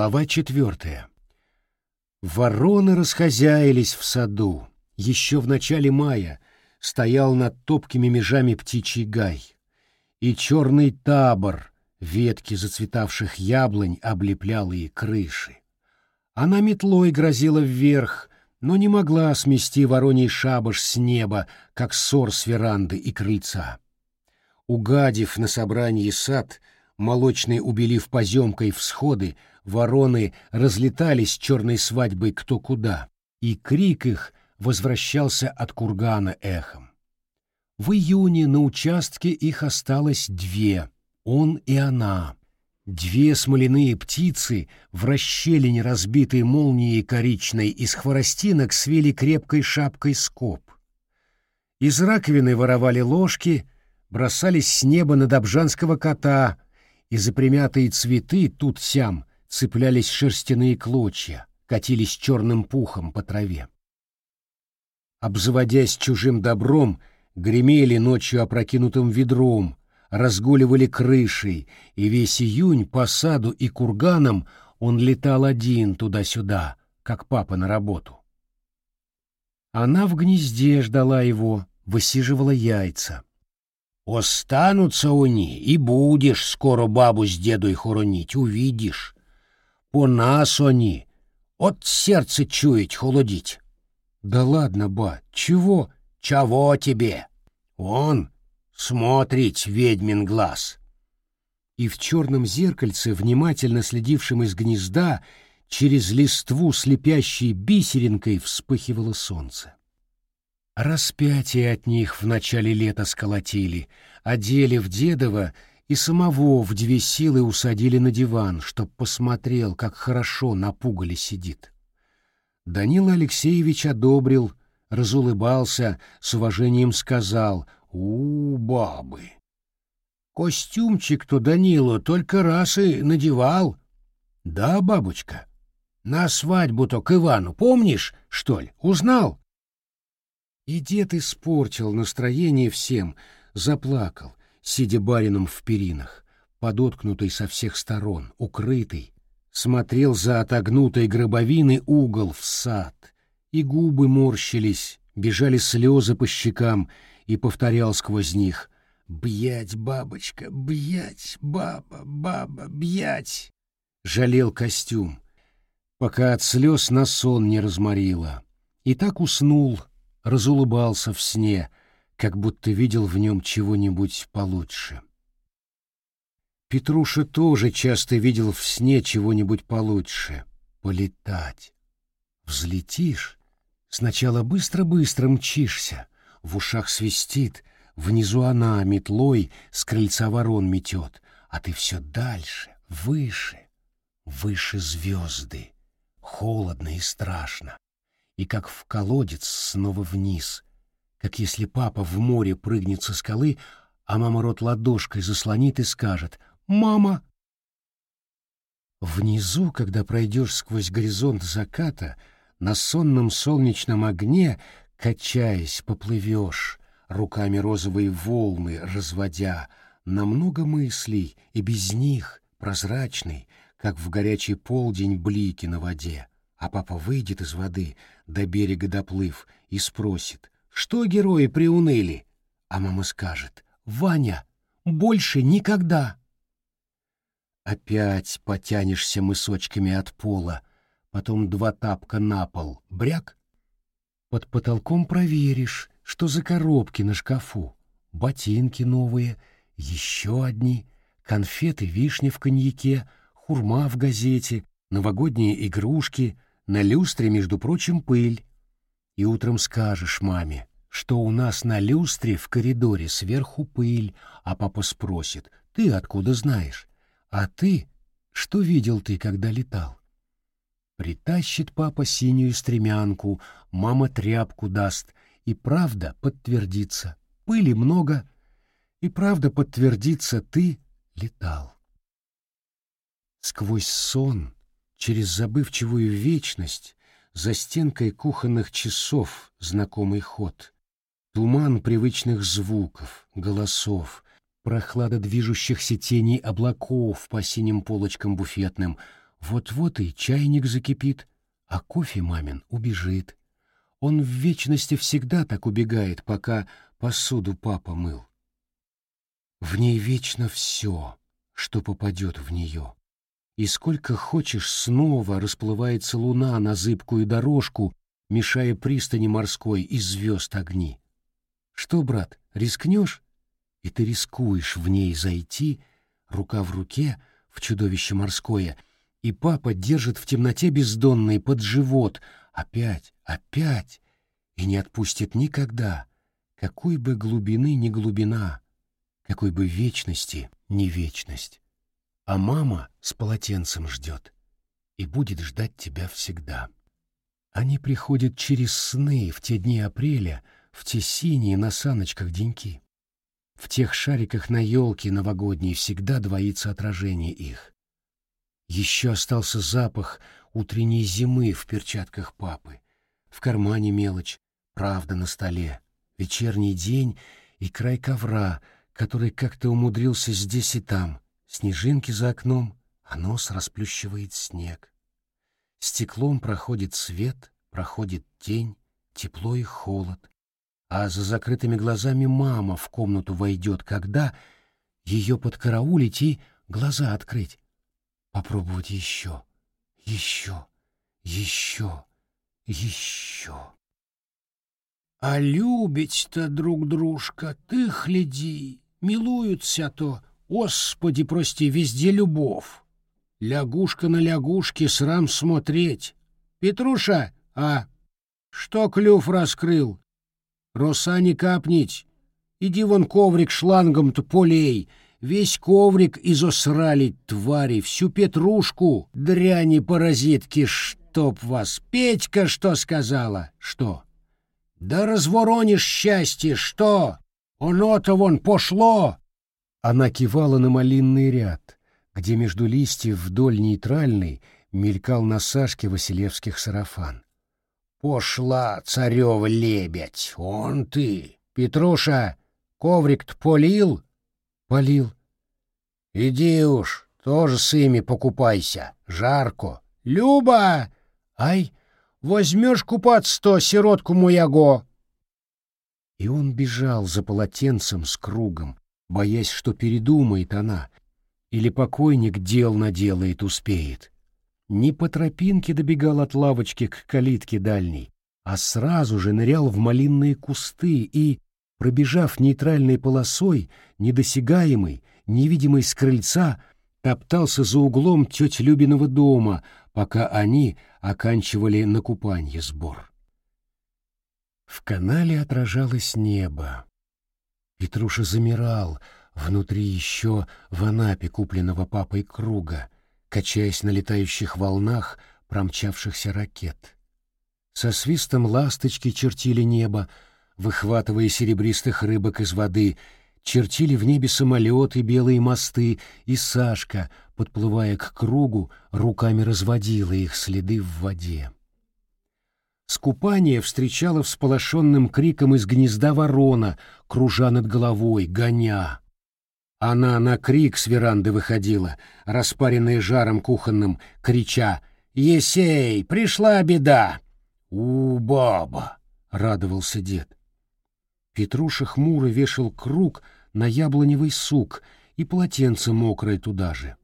Глава четвертая. Вороны расхозяились в саду. Еще в начале мая стоял над топкими межами птичий гай. И черный табор, ветки зацветавших яблонь облеплял и крыши. Она метлой грозила вверх, но не могла смести вороний шабаш с неба, как ссор с веранды и крыльца. Угадив на собрании сад, молочный убелив поземкой всходы, вороны разлетались черной свадьбой кто куда, и крик их возвращался от кургана эхом. В июне на участке их осталось две, он и она. Две смоляные птицы в расщелине разбитой молнией коричной из хворостинок свели крепкой шапкой скоб. Из раковины воровали ложки, бросались с неба на добжанского кота, и запрямятые цветы тут-сям цеплялись шерстяные клочья, катились черным пухом по траве. Обзаводясь чужим добром, гремели ночью опрокинутым ведром, разгуливали крышей, и весь июнь по саду и курганам он летал один туда-сюда, как папа на работу. Она в гнезде ждала его, высиживала яйца. «Останутся они, и будешь скоро бабу с дедой хоронить, увидишь. По нас они, от сердца чуять холодить». «Да ладно, ба, чего?» «Чего тебе? Он смотрит ведьмин глаз». И в черном зеркальце, внимательно следившем из гнезда, через листву слепящей бисеринкой вспыхивало солнце. Распятие от них в начале лета сколотили, одели в дедово и самого в две силы усадили на диван, чтоб посмотрел, как хорошо на пугале сидит. Данила Алексеевич одобрил, разулыбался, с уважением сказал «У, бабы!» Костюмчик-то Данилу только раз и надевал. Да, бабочка? На свадьбу-то к Ивану, помнишь, что ли, узнал? И дед испортил настроение всем, заплакал, сидя барином в перинах, подоткнутый со всех сторон, укрытый, смотрел за отогнутой гробовины угол в сад, и губы морщились, бежали слезы по щекам, и повторял сквозь них «Бьять, бабочка, бьять, баба, баба, бьять!» Жалел костюм, пока от слез на сон не разморило. И так уснул, разулыбался в сне, как будто видел в нем чего-нибудь получше. Петруша тоже часто видел в сне чего-нибудь получше — полетать. Взлетишь, сначала быстро-быстро мчишься, в ушах свистит, внизу она метлой с крыльца ворон метет, а ты все дальше, выше, выше звезды, холодно и страшно, и как в колодец снова вниз, как если папа в море прыгнет со скалы, а мама рот ладошкой заслонит и скажет — Мама!» Внизу, когда пройдешь сквозь горизонт заката, на сонном солнечном огне, качаясь, поплывешь, руками розовые волны разводя, на много мыслей, и без них, прозрачный, как в горячий полдень блики на воде. А папа выйдет из воды, до берега доплыв, и спросит, что герои приуныли? А мама скажет, «Ваня, больше никогда!» Опять потянешься мысочками от пола, потом два тапка на пол, бряк. Под потолком проверишь, что за коробки на шкафу. Ботинки новые, еще одни, конфеты вишни в коньяке, хурма в газете, новогодние игрушки, на люстре, между прочим, пыль. И утром скажешь маме, что у нас на люстре в коридоре сверху пыль, а папа спросит, ты откуда знаешь? А ты, что видел ты, когда летал? Притащит папа синюю стремянку, мама тряпку даст, и правда подтвердится. Пыли много, и правда подтвердится, ты летал. Сквозь сон, через забывчивую вечность, за стенкой кухонных часов знакомый ход. Туман привычных звуков, голосов, прохлада движущихся теней облаков по синим полочкам буфетным, Вот-вот и чайник закипит, а кофе мамин убежит. Он в вечности всегда так убегает, пока посуду папа мыл. В ней вечно все, что попадет в нее. И сколько хочешь снова расплывается луна на зыбкую дорожку, мешая пристани морской и звезд огни. Что, брат, рискнешь? И ты рискуешь в ней зайти, рука в руке, в чудовище морское, и папа держит в темноте бездонной под живот, опять, опять, и не отпустит никогда, какой бы глубины ни глубина, какой бы вечности ни вечность. А мама с полотенцем ждет и будет ждать тебя всегда. Они приходят через сны в те дни апреля, в те синие на саночках деньки. В тех шариках на елке новогодней всегда двоится отражение их. Еще остался запах утренней зимы в перчатках папы. В кармане мелочь, правда на столе, вечерний день и край ковра, который как-то умудрился здесь и там, снежинки за окном, а нос расплющивает снег. Стеклом проходит свет, проходит тень, тепло и холод. А за закрытыми глазами мама в комнату войдет, когда ее подкараулить и глаза открыть. Попробовать еще, еще, еще, еще. А любить-то друг дружка, ты гляди, милуются то, Господи, прости, везде любовь. Лягушка на лягушке срам смотреть. Петруша, а что клюв раскрыл? Роса не капнить. Иди вон коврик шлангом-то полей. Весь коврик изосрали, твари, всю петрушку, дряни-паразитки, чтоб вас. Петька что сказала? Что? Да разворонишь счастье, что? Оно-то вон пошло!» Она кивала на малинный ряд, где между листьев вдоль нейтральной мелькал на Сашке Василевских сарафан. «Пошла, царева лебедь, он ты! Петруша, коврик-то полил?» «Полил». «Иди уж, тоже с ими покупайся, жарко. Люба! Ай, Возьмешь купаться-то, сиротку моего!» И он бежал за полотенцем с кругом, боясь, что передумает она, или покойник дел наделает успеет. Не по тропинке добегал от лавочки к калитке дальней, а сразу же нырял в малинные кусты и, пробежав нейтральной полосой, недосягаемый, невидимый с крыльца, топтался за углом теть Любиного дома, пока они оканчивали на купанье сбор. В канале отражалось небо. Петруша замирал внутри еще в Анапе купленного папой круга, качаясь на летающих волнах промчавшихся ракет. Со свистом ласточки чертили небо, выхватывая серебристых рыбок из воды чертили в небе самолеты, белые мосты, и Сашка, подплывая к кругу, руками разводила их следы в воде. Скупание встречало всполошенным криком из гнезда ворона, кружа над головой, гоня. Она на крик с веранды выходила, распаренная жаром кухонным, крича «Есей, пришла беда!» «У, баба!» — радовался дед. Петруша хмуро вешал круг на яблоневый сук и полотенце мокрое туда же.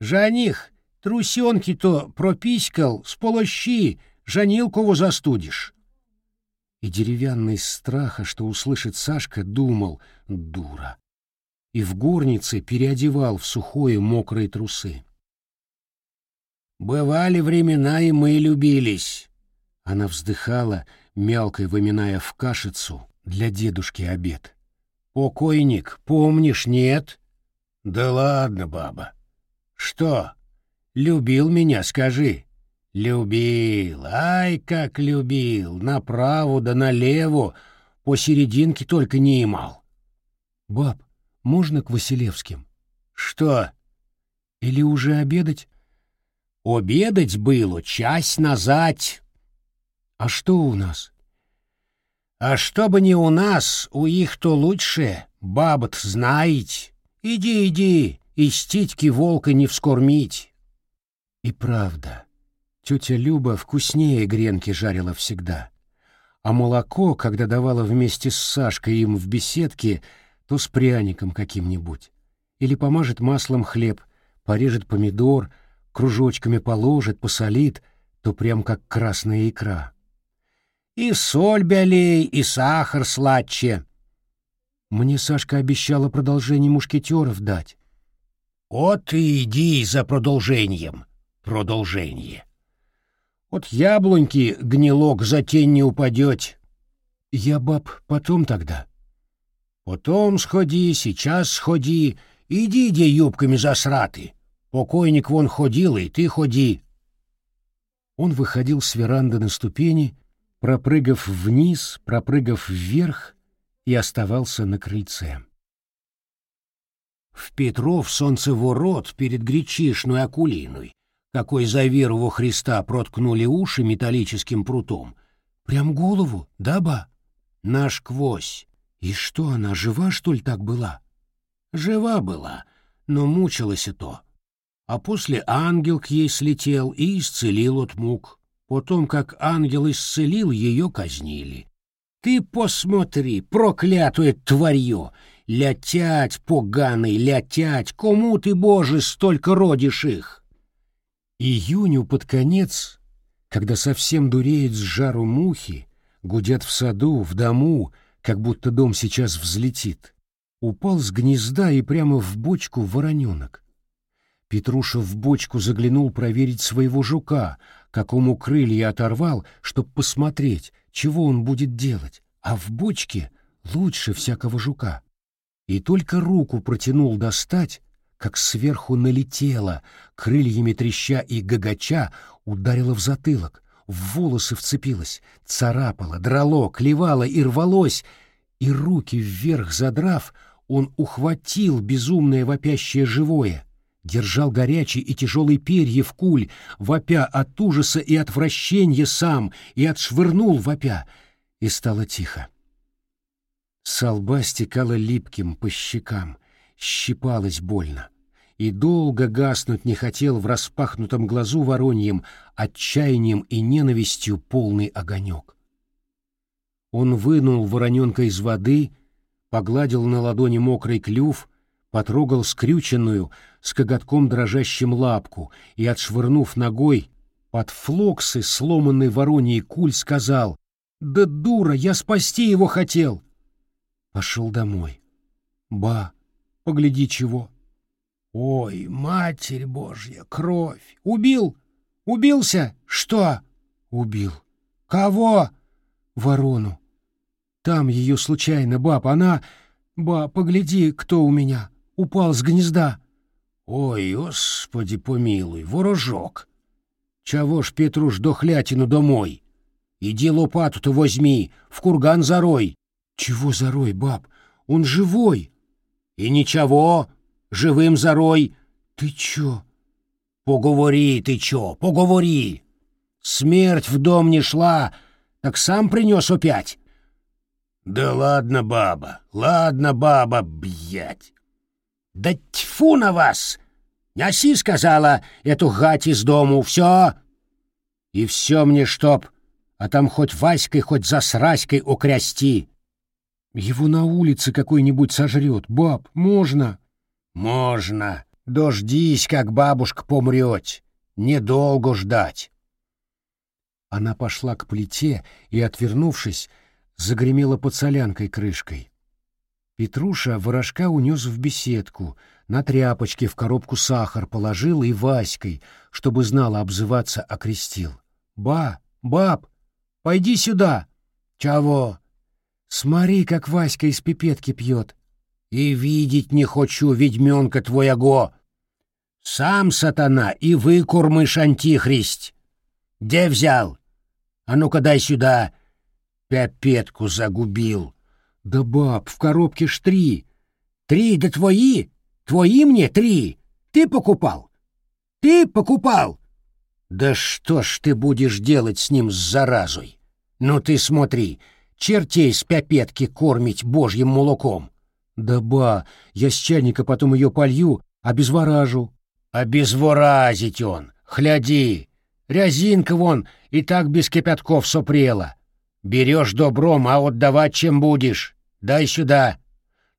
«Жаних, трусенки-то прописькал, с полощи, Жанилкову застудишь!» И деревянный страха, что услышит Сашка, думал «дура!» и в горнице переодевал в сухое мокрые трусы. «Бывали времена, и мы любились!» Она вздыхала, мелкой выминая в кашицу, для дедушки обед. «Покойник, помнишь, нет?» «Да ладно, баба». «Что? Любил меня, скажи?» «Любил, ай, как любил, направо да налево, посерединке только не имал». «Баб, можно к Василевским?» «Что?» «Или уже обедать?» «Обедать было час назад». «А что у нас?» А чтобы не у нас, у их то лучше, бабот знаете. Иди, иди, и ститьки волка не вскормить. И правда, тетя Люба вкуснее гренки жарила всегда. А молоко, когда давала вместе с Сашкой им в беседке, то с пряником каким-нибудь. Или помажет маслом хлеб, порежет помидор, кружочками положит, посолит, то прям как красная икра. И соль бялей, и сахар сладче. Мне Сашка обещала продолжение мушкетеров дать. Вот и иди за продолжением. Продолжение. От яблоньки гнилок за тень не упадет. Я, баб, потом тогда. Потом сходи, сейчас сходи, иди, где юбками засраты. Покойник вон ходил, и ты ходи. Он выходил с веранды на ступени, пропрыгав вниз, пропрыгав вверх, и оставался на крыльце. В Петров солнцеворот перед гречишной акулиной, какой за веру во Христа проткнули уши металлическим прутом. Прям голову, да, ба? Наш квось. И что, она жива, что ли, так была? Жива была, но мучилась и то. А после ангел к ей слетел и исцелил от мук. Потом, как ангел исцелил, ее казнили. Ты посмотри, проклятое тварье! Лятять, поганый, лятять! Кому ты, Боже, столько родишь их? Июню под конец, когда совсем дуреет с жару мухи, гудят в саду, в дому, как будто дом сейчас взлетит, упал с гнезда и прямо в бочку вороненок. Петруша в бочку заглянул проверить своего жука, какому крылья оторвал, чтоб посмотреть, чего он будет делать, а в бочке лучше всякого жука. И только руку протянул достать, как сверху налетела, крыльями треща и гагача, ударила в затылок, в волосы вцепилась, царапала, драло, клевала и рвалось, и руки вверх задрав, он ухватил безумное вопящее живое, держал горячий и тяжелый перья в куль, вопя от ужаса и отвращения сам, и отшвырнул вопя, и стало тихо. Со лба стекало липким по щекам, щипалось больно, и долго гаснуть не хотел в распахнутом глазу вороньем отчаянием и ненавистью полный огонек. Он вынул вороненка из воды, погладил на ладони мокрый клюв, потрогал скрюченную, с коготком дрожащим лапку и, отшвырнув ногой, под флоксы сломанный вороньей куль сказал «Да дура, я спасти его хотел!» Пошел домой. «Ба, погляди чего!» «Ой, Матерь Божья, кровь! Убил? Убился? Что?» «Убил. Кого?» «Ворону. Там ее случайно, баб, она...» «Ба, погляди, кто у меня!» упал с гнезда. Ой, господи помилуй, ворожок. Чего ж, Петруш, дохлятину домой? Иди лопату-то возьми, в курган зарой. Чего зарой, баб? Он живой. И ничего, живым зарой. Ты чё? Поговори, ты чё, поговори. Смерть в дом не шла, так сам принес опять. Да ладно, баба, ладно, баба, бьять. Да тьфу на вас! Няси, сказала, эту гать из дому, все! И все мне чтоб, а там хоть Васькой, хоть засраськой окрясти. Его на улице какой-нибудь сожрет, баб, можно? Можно. Дождись, как бабушка помрет. Недолго ждать. Она пошла к плите и, отвернувшись, загремела под солянкой крышкой. Петруша ворожка унес в беседку, на тряпочке в коробку сахар положил и Васькой, чтобы знала обзываться, окрестил. «Ба, баб, пойди сюда!» «Чего?» «Смотри, как Васька из пипетки пьет!» «И видеть не хочу, ведьменка твоего!» «Сам сатана и выкормыш антихрист!» «Где взял? А ну-ка дай сюда!» «Пипетку загубил!» Да баб, в коробке ж три. Три да твои? Твои мне три. Ты покупал? Ты покупал? Да что ж ты будешь делать с ним с заразой? Ну ты смотри, чертей с пяпетки кормить божьим молоком. Да ба, я с чайника потом ее полью, обезворажу. Обезворазить он, Хляди, рязинка вон и так без кипятков сопрела. Берешь добром, а отдавать чем будешь. Дай сюда.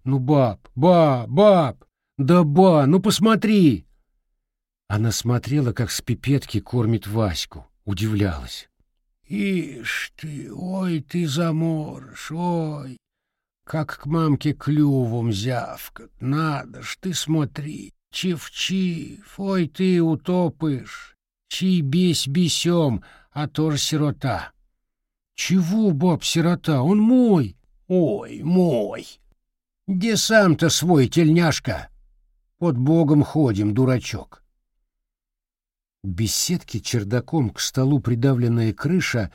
Ну, баб, ба, баб, да ба, ну посмотри. Она смотрела, как с пипетки кормит Ваську, удивлялась. Ишь ты, ой ты заморож, ой, как к мамке клювом зявкат, надо ж ты смотри, чив-чив, ой ты утопышь, чий бесь бесем, а тоже сирота. Чего, баб, сирота, он мой, ой, мой. Где сам-то свой, тельняшка? Под богом ходим, дурачок. Беседки чердаком к столу придавленная крыша,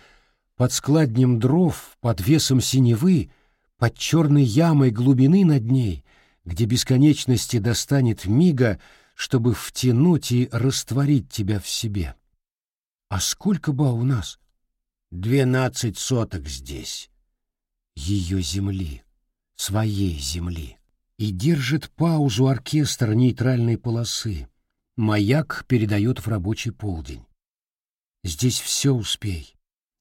под складнем дров, под весом синевы, под черной ямой глубины над ней, где бесконечности достанет мига, чтобы втянуть и растворить тебя в себе. А сколько ба у нас? Двенадцать соток здесь. Ее земли, своей земли. И держит паузу оркестр нейтральной полосы Маяк передает в рабочий полдень. Здесь все успей.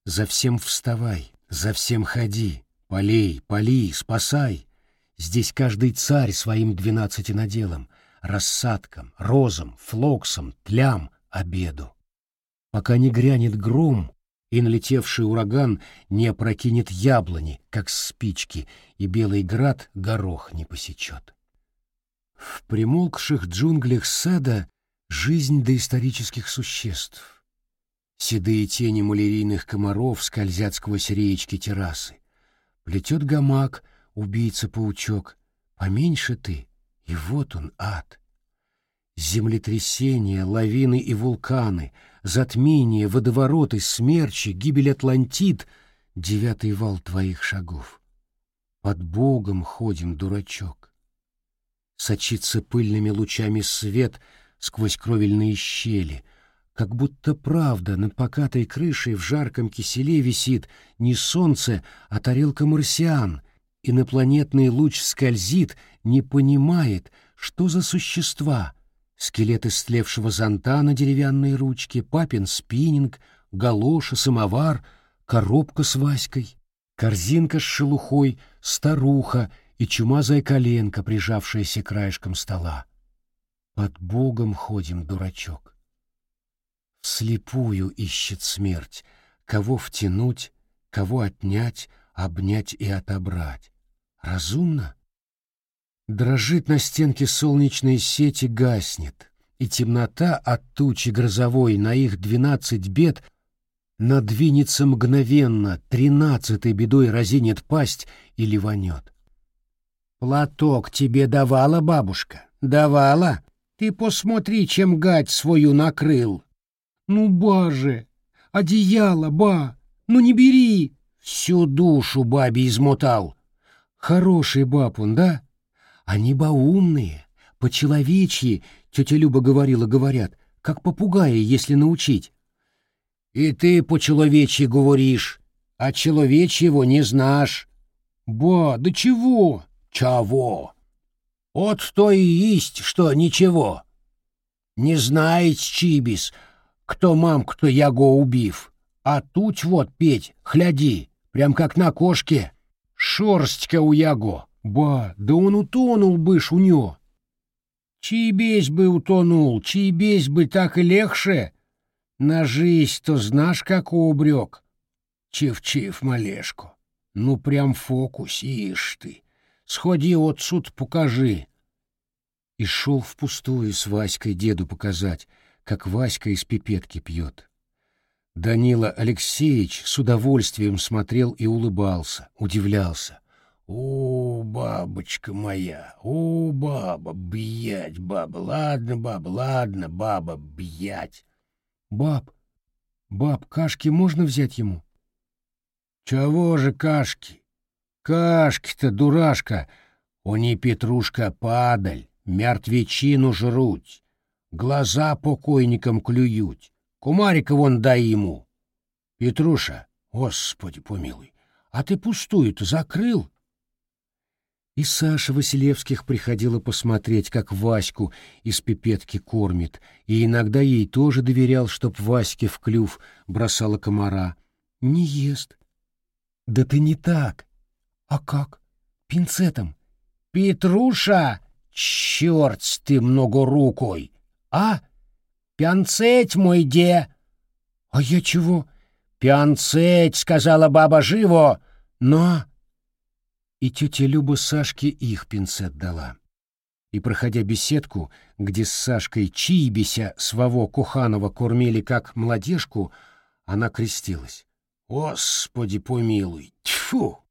За всем вставай, за всем ходи. Полей, поли, спасай. Здесь каждый царь своим двенадцати наделом, рассадкам, розам, флоксам, тлям, обеду. Пока не грянет гром, и налетевший ураган не опрокинет яблони, как спички, и белый град горох не посечет. В примолкших джунглях сада Жизнь доисторических существ. Седые тени малярийных комаров скользят сквозь реечки террасы. Плетет гамак, убийца-паучок. Поменьше ты, и вот он, ад. Землетрясения, лавины и вулканы, затмения, водовороты, смерчи, гибель Атлантид — девятый вал твоих шагов. Под Богом ходим, дурачок. Сочится пыльными лучами свет — сквозь кровельные щели, как будто правда над покатой крышей в жарком киселе висит не солнце, а тарелка марсиан, инопланетный луч скользит, не понимает, что за существа. Скелет истлевшего зонта на деревянной ручке, папин спиннинг, галоша, самовар, коробка с Васькой, корзинка с шелухой, старуха и чумазая коленка, прижавшаяся краешком стола. Под Богом ходим, дурачок. Слепую ищет смерть, кого втянуть, кого отнять, обнять и отобрать. Разумно? Дрожит на стенке солнечной сети, гаснет, и темнота от тучи грозовой на их двенадцать бед надвинется мгновенно, тринадцатой бедой разинет пасть и ливанет. «Платок тебе давала бабушка? Давала?» Ты посмотри, чем гать свою накрыл. Ну, ба же, одеяло, ба, ну не бери. Всю душу бабе измотал. Хороший баб он, да? Они ба умные, по-человечьи, тетя Люба говорила, говорят, как попугаи, если научить. И ты по-человечьи говоришь, а человечьего не знаешь. Ба, да чего? Чего? От то и есть, что ничего. Не знает Чибис, кто мам, кто яго убив. А тут вот, Петь, хляди, прям как на кошке. Шорстка у яго. Ба, да он утонул бы ж у него. Чибесь бы утонул, чибесь бы так и легше. Жизнь то знаешь, как убрек. Чив-чив, малешку. Ну, прям фокус, ишь ты. Сходи отсюд, покажи. И шел впустую с Васькой деду показать, как Васька из пипетки пьет. Данила Алексеевич с удовольствием смотрел и улыбался, удивлялся. «О, бабочка моя, о, баба, бьять, баба, ладно, баба, ладно, баба, бьять». «Баб, баб, кашки можно взять ему?» «Чего же кашки? Кашки-то, дурашка, они петрушка падаль, мертвечину жруть, глаза покойникам клюют. Кумарика вон дай ему. Петруша, господи помилуй, а ты пустую-то закрыл? И Саша Василевских приходила посмотреть, как Ваську из пипетки кормит, и иногда ей тоже доверял, чтоб Ваське в клюв бросала комара. Не ест. Да ты не так. А как? Пинцетом. Петруша, черт ты многорукой! А? Пянцеть мой де! А я чего? Пянцеть, сказала баба живо, но... И тетя Люба Сашке их пинцет дала. И, проходя беседку, где с Сашкой Чибися своего Куханова кормили как младежку, она крестилась. «Господи помилуй! Тьфу!»